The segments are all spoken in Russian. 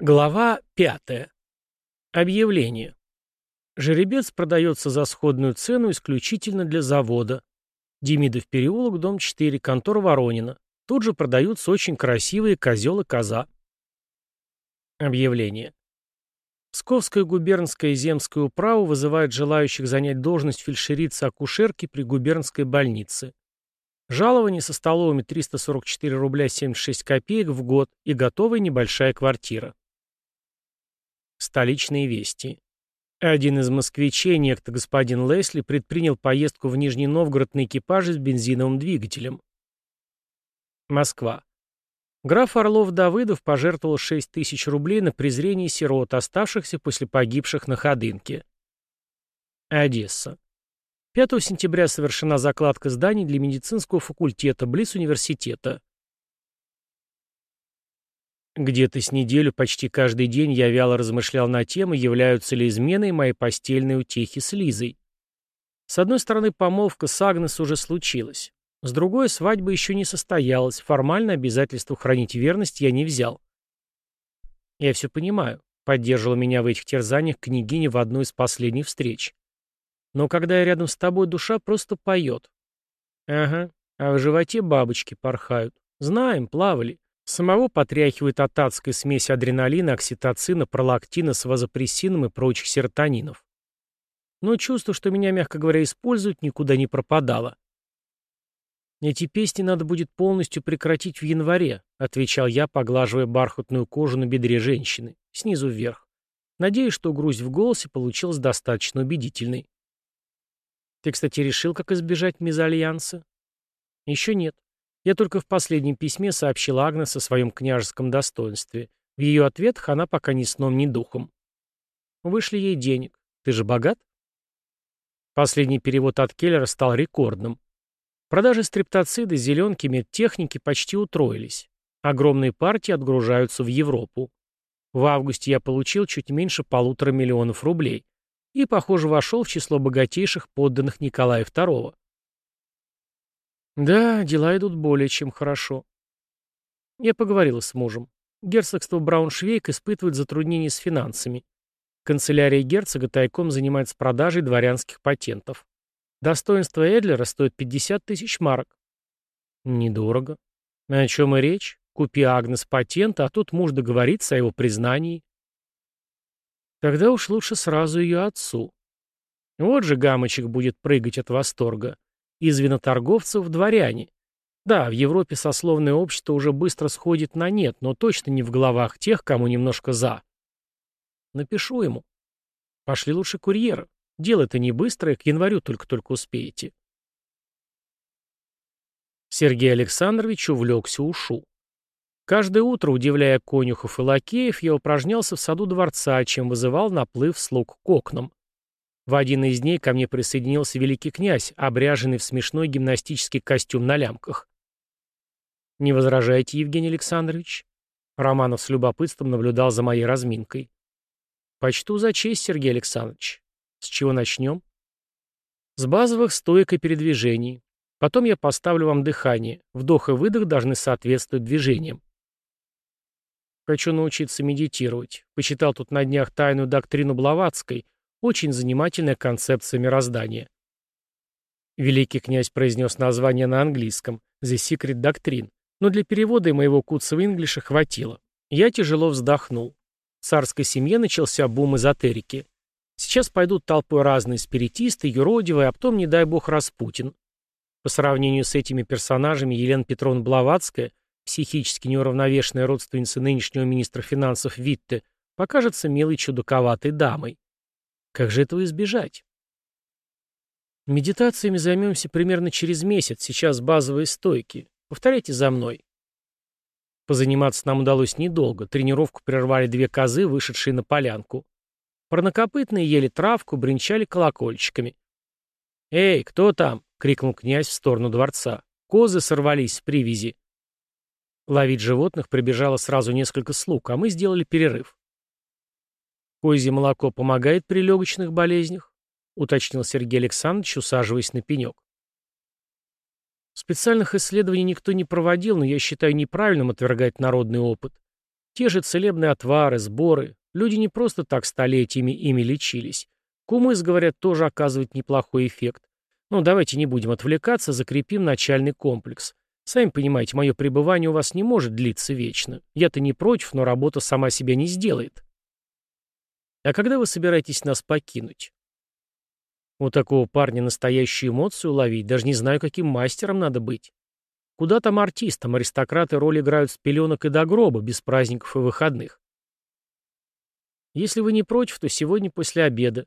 Глава 5. Объявление. Жеребец продается за сходную цену исключительно для завода. Демидов переулок, дом 4, контор Воронина. Тут же продаются очень красивые козел и коза. Объявление. Псковская губернская земская управа вызывает желающих занять должность фельдшерицы-акушерки при губернской больнице. Жалование со столовыми 344 рубля 76 копеек в год и готовая небольшая квартира. Столичные вести. Один из москвичей, некто господин Лесли, предпринял поездку в Нижний Новгород на экипаже с бензиновым двигателем. Москва. Граф Орлов-Давыдов пожертвовал 6 тысяч рублей на презрение сирот, оставшихся после погибших на Ходынке. Одесса. 5 сентября совершена закладка зданий для медицинского факультета близ университета. Где-то с неделю почти каждый день я вяло размышлял на тему, являются ли изменой мои постельные утехи с Лизой. С одной стороны, помолвка с Агнес уже случилась. С другой, свадьба еще не состоялась, формально обязательство хранить верность я не взял. Я все понимаю, поддерживала меня в этих терзаниях княгиня в одной из последних встреч. Но когда я рядом с тобой, душа просто поет. Ага, а в животе бабочки порхают. Знаем, плавали. Самого потряхивает от адской смеси адреналина, окситоцина, пролактина с вазопрессином и прочих серотонинов. Но чувство, что меня, мягко говоря, используют, никуда не пропадало. «Эти песни надо будет полностью прекратить в январе», отвечал я, поглаживая бархатную кожу на бедре женщины, снизу вверх. Надеюсь, что грусть в голосе получилась достаточно убедительной. «Ты, кстати, решил, как избежать мезальянса?» «Еще нет. Я только в последнем письме сообщила Агнес о своем княжеском достоинстве. В ее ответах она пока ни сном, ни духом. Вышли ей денег. Ты же богат? Последний перевод от Келлера стал рекордным. Продажи стриптоцида, зеленки, медтехники почти утроились. Огромные партии отгружаются в Европу. В августе я получил чуть меньше полутора миллионов рублей и, похоже, вошел в число богатейших подданных Николая II. Да, дела идут более чем хорошо. Я поговорила с мужем. Герцогство Брауншвейг испытывает затруднения с финансами. Канцелярия герцога тайком занимается продажей дворянских патентов. Достоинство Эдлера стоит 50 тысяч марок. Недорого. О чем и речь? Купи Агнес патент, а тут муж договорится о его признании. Тогда уж лучше сразу ее отцу. Вот же гамочек будет прыгать от восторга. Из виноторговцев – дворяне. Да, в Европе сословное общество уже быстро сходит на нет, но точно не в головах тех, кому немножко за. Напишу ему. Пошли лучше курьера. Дело-то не быстрое, к январю только-только успеете. Сергей Александрович увлекся ушу. Каждое утро, удивляя конюхов и лакеев, я упражнялся в саду дворца, чем вызывал наплыв слуг к окнам. В один из дней ко мне присоединился великий князь, обряженный в смешной гимнастический костюм на лямках. «Не возражаете, Евгений Александрович?» Романов с любопытством наблюдал за моей разминкой. «Почту за честь, Сергей Александрович. С чего начнем?» «С базовых стоек и передвижений. Потом я поставлю вам дыхание. Вдох и выдох должны соответствовать движениям. Хочу научиться медитировать. Почитал тут на днях тайную доктрину Блаватской — очень занимательная концепция мироздания. Великий князь произнес название на английском «The Secret Doctrine», но для перевода и моего куцого инглиша хватило. Я тяжело вздохнул. В царской семье начался бум эзотерики. Сейчас пойдут толпой разные спиритисты, юродивые, а потом, не дай бог, Распутин. По сравнению с этими персонажами Елена Петровна Блаватская, психически неуравновешенная родственница нынешнего министра финансов Витте, покажется милой чудаковатой дамой. Как же этого избежать? Медитациями займемся примерно через месяц, сейчас базовые стойки. Повторяйте за мной. Позаниматься нам удалось недолго. Тренировку прервали две козы, вышедшие на полянку. Парнокопытные ели травку, бренчали колокольчиками. «Эй, кто там?» — крикнул князь в сторону дворца. Козы сорвались с привязи. Ловить животных прибежало сразу несколько слуг, а мы сделали перерыв. «Козье молоко помогает при легочных болезнях?» — уточнил Сергей Александрович, усаживаясь на пенек. Специальных исследований никто не проводил, но я считаю неправильным отвергать народный опыт. Те же целебные отвары, сборы. Люди не просто так столетиями ими лечились. Кумыс, говорят, тоже оказывает неплохой эффект. Но давайте не будем отвлекаться, закрепим начальный комплекс. Сами понимаете, мое пребывание у вас не может длиться вечно. Я-то не против, но работа сама себя не сделает. А когда вы собираетесь нас покинуть? У такого парня настоящую эмоцию ловить, даже не знаю, каким мастером надо быть. Куда там артистам, аристократы роль играют с пеленок и до гроба, без праздников и выходных. Если вы не против, то сегодня после обеда.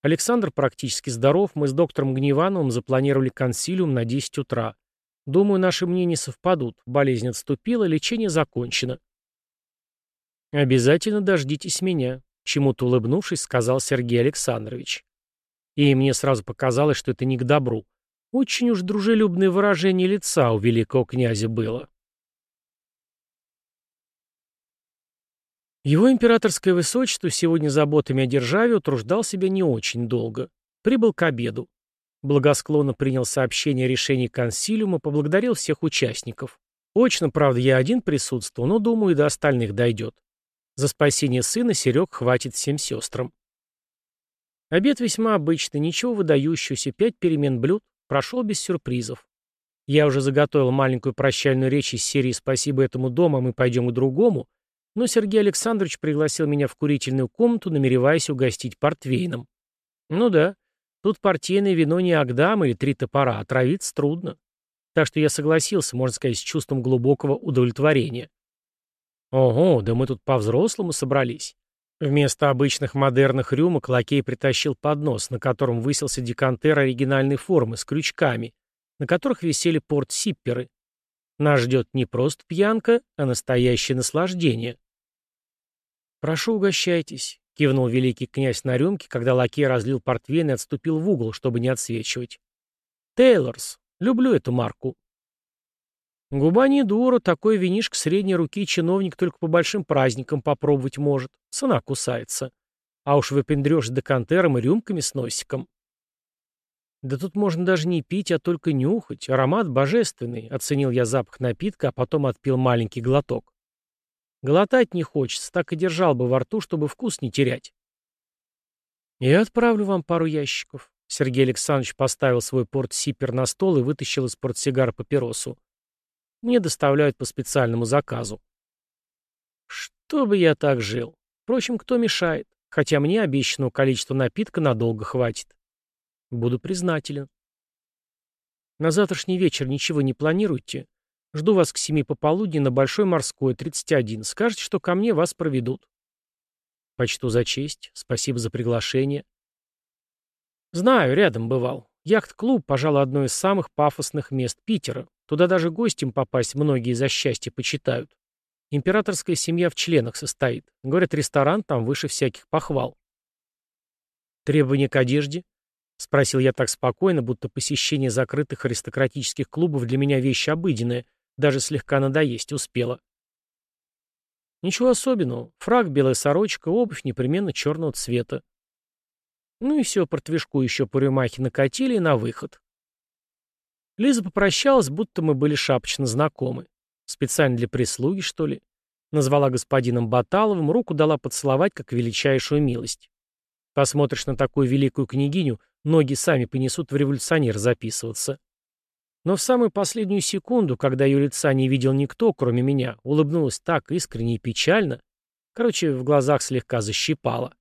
Александр практически здоров, мы с доктором Гневановым запланировали консилиум на 10 утра. Думаю, наши мнения совпадут. Болезнь отступила, лечение закончено. Обязательно дождитесь меня, чему-то улыбнувшись, сказал Сергей Александрович. И мне сразу показалось, что это не к добру. Очень уж дружелюбное выражение лица у великого князя было. Его императорское высочество сегодня заботами о державе утруждал себя не очень долго. Прибыл к обеду. Благосклонно принял сообщение о решении консилиума, поблагодарил всех участников. Очно, правда, я один присутствовал, но, думаю, и до остальных дойдет. За спасение сына Серег хватит всем сестрам. Обед весьма обычный, ничего выдающегося, пять перемен блюд, прошел без сюрпризов. Я уже заготовил маленькую прощальную речь из серии «Спасибо этому дому, а мы пойдем к другому», но Сергей Александрович пригласил меня в курительную комнату, намереваясь угостить портвейном. Ну да, тут партийное вино не Агдам или три топора, отравиться а трудно. Так что я согласился, можно сказать, с чувством глубокого удовлетворения. Ого, да мы тут по-взрослому собрались. Вместо обычных модерных рюмок лакей притащил поднос, на котором высился декантер оригинальной формы с крючками, на которых висели порт-сипперы. Нас ждет не просто пьянка, а настоящее наслаждение. «Прошу, угощайтесь», — кивнул великий князь на рюмке, когда лакей разлил портвейн и отступил в угол, чтобы не отсвечивать. «Тейлорс. Люблю эту марку». Губа не дура, такой винишко средней руки чиновник только по большим праздникам попробовать может. Цена кусается. А уж выпендрешь декантером и рюмками с носиком. Да тут можно даже не пить, а только нюхать. Аромат божественный. Оценил я запах напитка, а потом отпил маленький глоток. Глотать не хочется, так и держал бы во рту, чтобы вкус не терять. Я отправлю вам пару ящиков. Сергей Александрович поставил свой порт-сипер на стол и вытащил из портсигара папиросу. Мне доставляют по специальному заказу. Что бы я так жил? Впрочем, кто мешает? Хотя мне обещанного количества напитка надолго хватит. Буду признателен. На завтрашний вечер ничего не планируете? Жду вас к семи пополудни на Большой Морской, 31. Скажете, что ко мне вас проведут. Почту за честь. Спасибо за приглашение. Знаю, рядом бывал. Яхт-клуб, пожалуй, одно из самых пафосных мест Питера. Туда даже гостям попасть многие за счастье почитают. Императорская семья в членах состоит. Говорят, ресторан там выше всяких похвал. Требования к одежде? Спросил я так спокойно, будто посещение закрытых аристократических клубов для меня вещь обыденная, даже слегка надоесть успела. Ничего особенного. Фраг, белая сорочка, обувь непременно черного цвета. Ну и все, портвишку еще по рюмахе накатили и на выход. Лиза попрощалась, будто мы были шапочно знакомы. Специально для прислуги, что ли? Назвала господином Баталовым, руку дала поцеловать, как величайшую милость. Посмотришь на такую великую княгиню, ноги сами понесут в революционер записываться. Но в самую последнюю секунду, когда ее лица не видел никто, кроме меня, улыбнулась так искренне и печально. Короче, в глазах слегка защипала.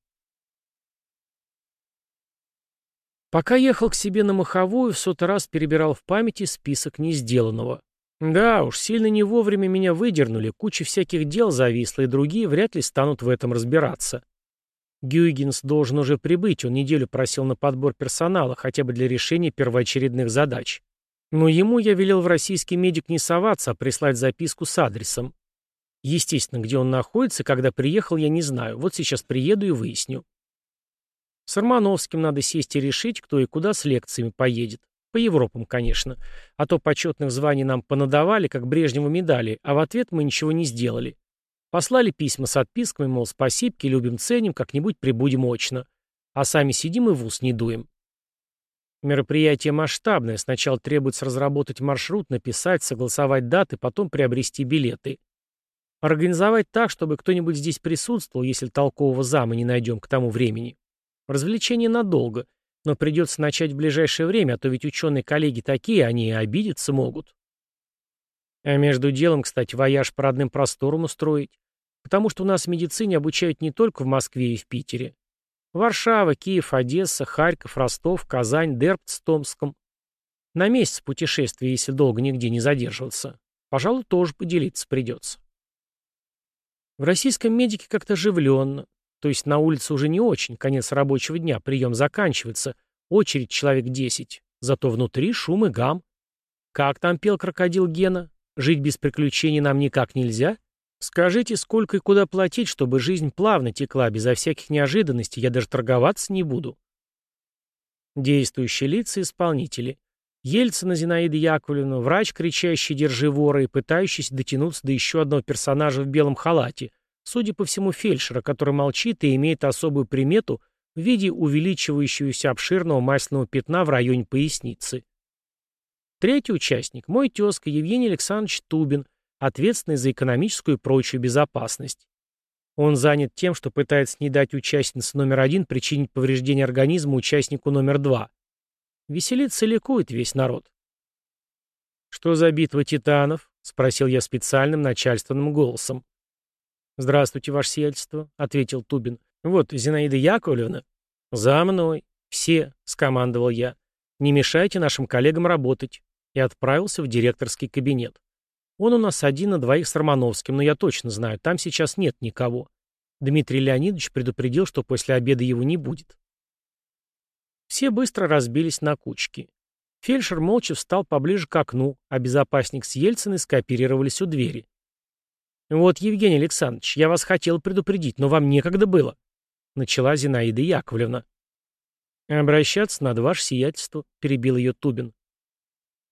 Пока ехал к себе на Маховую, в сотый раз перебирал в памяти список несделанного. Да уж, сильно не вовремя меня выдернули, куча всяких дел зависла, и другие вряд ли станут в этом разбираться. Гюйгенс должен уже прибыть, он неделю просил на подбор персонала, хотя бы для решения первоочередных задач. Но ему я велел в российский медик не соваться, а прислать записку с адресом. Естественно, где он находится, когда приехал, я не знаю. Вот сейчас приеду и выясню. С Армановским надо сесть и решить, кто и куда с лекциями поедет. По Европам, конечно. А то почетных званий нам понадавали, как Брежневу медали, а в ответ мы ничего не сделали. Послали письма с отписками, мол, спасибки, любим, ценим, как-нибудь прибудем очно. А сами сидим и в ус не дуем. Мероприятие масштабное. Сначала требуется разработать маршрут, написать, согласовать даты, потом приобрести билеты. Организовать так, чтобы кто-нибудь здесь присутствовал, если толкового зама не найдем к тому времени. Развлечение надолго, но придется начать в ближайшее время, а то ведь ученые-коллеги такие, они и обидеться могут. А между делом, кстати, вояж по родным просторам устроить. Потому что у нас в медицине обучают не только в Москве и в Питере. Варшава, Киев, Одесса, Харьков, Ростов, Казань, Дербт с Томском. На месяц путешествия, если долго нигде не задерживаться. Пожалуй, тоже поделиться придется. В российском медике как-то оживленно. То есть на улице уже не очень, конец рабочего дня, прием заканчивается, очередь человек 10. Зато внутри шум и гам. Как там пел крокодил Гена? Жить без приключений нам никак нельзя? Скажите, сколько и куда платить, чтобы жизнь плавно текла, безо всяких неожиданностей, я даже торговаться не буду. Действующие лица исполнители. Ельцина Зинаида Яковлевна, врач, кричащий «держи вора» и пытающийся дотянуться до еще одного персонажа в белом халате, судя по всему фельдшера, который молчит и имеет особую примету в виде увеличивающегося обширного масляного пятна в районе поясницы. Третий участник – мой тезка Евгений Александрович Тубин, ответственный за экономическую и прочую безопасность. Он занят тем, что пытается не дать участнице номер один причинить повреждение организма участнику номер два. Веселится и ликует весь народ. «Что за битва титанов?» — спросил я специальным начальственным голосом. «Здравствуйте, ваше сиятельство», — ответил Тубин. «Вот, Зинаида Яковлевна». «За мной. Все», — скомандовал я. «Не мешайте нашим коллегам работать». И отправился в директорский кабинет. Он у нас один на двоих с Романовским, но я точно знаю, там сейчас нет никого. Дмитрий Леонидович предупредил, что после обеда его не будет. Все быстро разбились на кучки. Фельдшер молча встал поближе к окну, а безопасник с Ельциной скооперировались у двери. «Вот, Евгений Александрович, я вас хотел предупредить, но вам некогда было», — начала Зинаида Яковлевна. «Обращаться надо, ваше сиятельство», — перебил ее Тубин.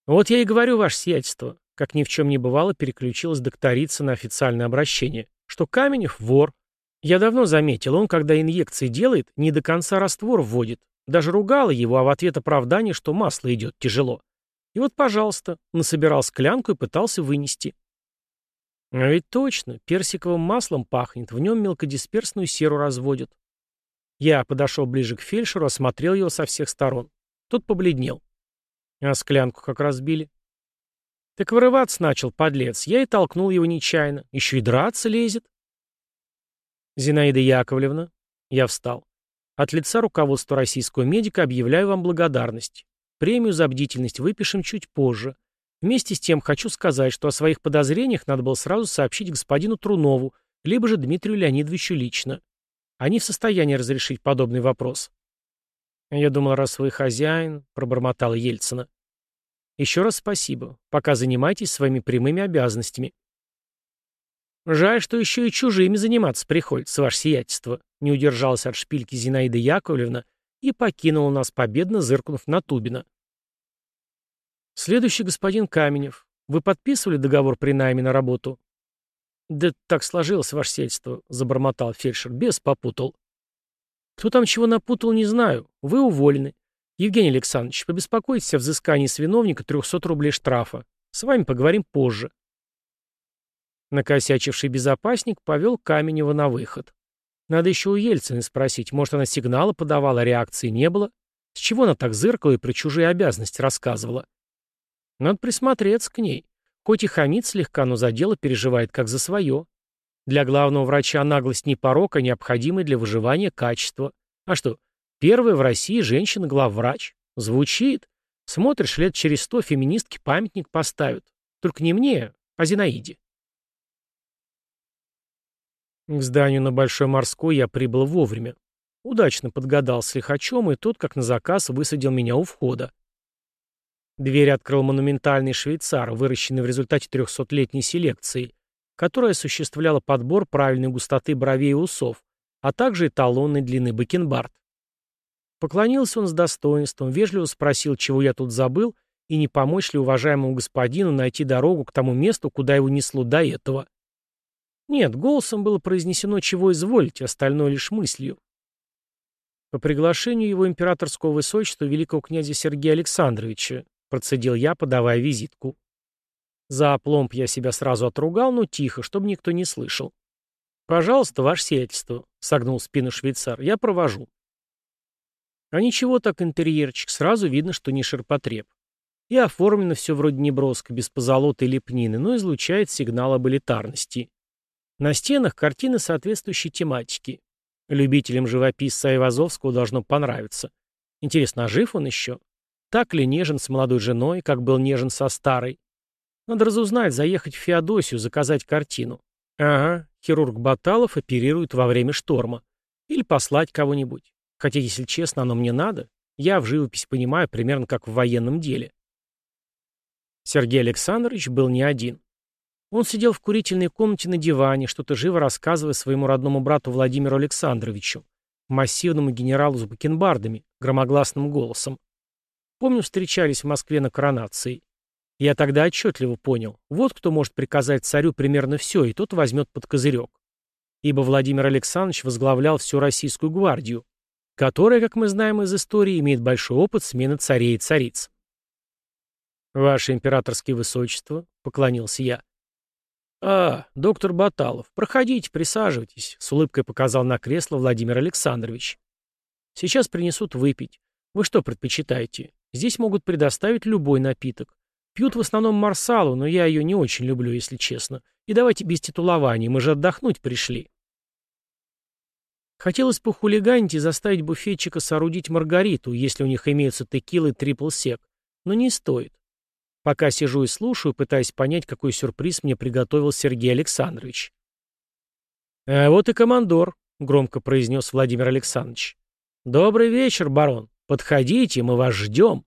«Вот я и говорю, ваше сиятельство. Как ни в чем не бывало, переключилась докторица на официальное обращение. Что Каменев — вор. Я давно заметил, он, когда инъекции делает, не до конца раствор вводит. Даже ругала его, а в ответ оправдание, что масло идет тяжело. И вот, пожалуйста, насобирал склянку и пытался вынести. А ведь точно, персиковым маслом пахнет, в нем мелкодисперсную серу разводят. Я подошел ближе к фельдшеру, осмотрел его со всех сторон. Тот побледнел. А склянку как разбили. Так вырываться начал, подлец. Я и толкнул его нечаянно. Еще и драться лезет. Зинаида Яковлевна. Я встал. От лица руководства российского медика объявляю вам благодарность. Премию за бдительность выпишем чуть позже. Вместе с тем хочу сказать, что о своих подозрениях надо было сразу сообщить господину Трунову, либо же Дмитрию Леонидовичу лично. Они в состоянии разрешить подобный вопрос. Я думал, раз вы хозяин, пробормотал Ельцина. Еще раз спасибо. Пока занимайтесь своими прямыми обязанностями. Жаль, что еще и чужими заниматься приходится, ваше сиятельство. Не удержалась от шпильки Зинаида Яковлевна и покинула нас, победно зыркнув на Тубина. Следующий господин Каменев. Вы подписывали договор при найме на работу? Да так сложилось, ваше сельство, забормотал фельдшер. Без попутал. Кто там чего напутал, не знаю. Вы уволены. Евгений Александрович, побеспокойтесь о взыскании с виновника 300 рублей штрафа. С вами поговорим позже. Накосячивший безопасник повел Каменева на выход. Надо еще у Ельцины спросить, может, она сигналы подавала, а реакции не было? С чего она так зыркала и про чужие обязанности рассказывала? Надо присмотреться к ней. Хоть и хамит слегка, но за дело переживает как за свое. Для главного врача наглость не порок, а необходимое для выживания качество. А что, Первая в России женщина-главврач. Звучит. Смотришь, лет через сто феминистки памятник поставят. Только не мне, а Зинаиде. К зданию на Большой Морской я прибыл вовремя. Удачно подгадал с лихачом, и тот, как на заказ, высадил меня у входа. Дверь открыл монументальный швейцар, выращенный в результате трехсотлетней селекции, которая осуществляла подбор правильной густоты бровей и усов, а также эталонной длины бакенбард. Поклонился он с достоинством, вежливо спросил, чего я тут забыл, и не помочь ли уважаемому господину найти дорогу к тому месту, куда его несло до этого. Нет, голосом было произнесено «чего изволите», остальное лишь мыслью. По приглашению его императорского высочества великого князя Сергея Александровича, процедил я, подавая визитку. За опломб я себя сразу отругал, но тихо, чтобы никто не слышал. «Пожалуйста, ваше сиятельство», — согнул спину швейцар, — «я провожу». А ничего так интерьерчик, сразу видно, что не ширпотреб. И оформлено все вроде неброско, без позолоты и лепнины, но излучает сигнал об элитарности. На стенах картины соответствующей тематики. Любителям живописца Айвазовского должно понравиться. Интересно, а жив он еще? Так ли нежен с молодой женой, как был нежен со старой? Надо разузнать, заехать в Феодосию, заказать картину. Ага, хирург Баталов оперирует во время шторма. Или послать кого-нибудь. Хотя, если честно, оно мне надо. Я в живопись понимаю примерно как в военном деле. Сергей Александрович был не один. Он сидел в курительной комнате на диване, что-то живо рассказывая своему родному брату Владимиру Александровичу, массивному генералу с бакенбардами, громогласным голосом. Помню, встречались в Москве на коронации. Я тогда отчетливо понял, вот кто может приказать царю примерно все, и тот возьмет под козырек. Ибо Владимир Александрович возглавлял всю российскую гвардию, которая, как мы знаем из истории, имеет большой опыт смены царей и цариц. «Ваше императорское высочество», — поклонился я. «А, доктор Баталов, проходите, присаживайтесь», — с улыбкой показал на кресло Владимир Александрович. «Сейчас принесут выпить. Вы что предпочитаете? Здесь могут предоставить любой напиток. Пьют в основном марсалу, но я ее не очень люблю, если честно. И давайте без титулований, мы же отдохнуть пришли. Хотелось похулиганить и заставить буфетчика соорудить маргариту, если у них имеются текилы трипл-сек, но не стоит. Пока сижу и слушаю, пытаясь понять, какой сюрприз мне приготовил Сергей Александрович. «А вот и командор», — громко произнес Владимир Александрович. «Добрый вечер, барон. Подходите, мы вас ждем».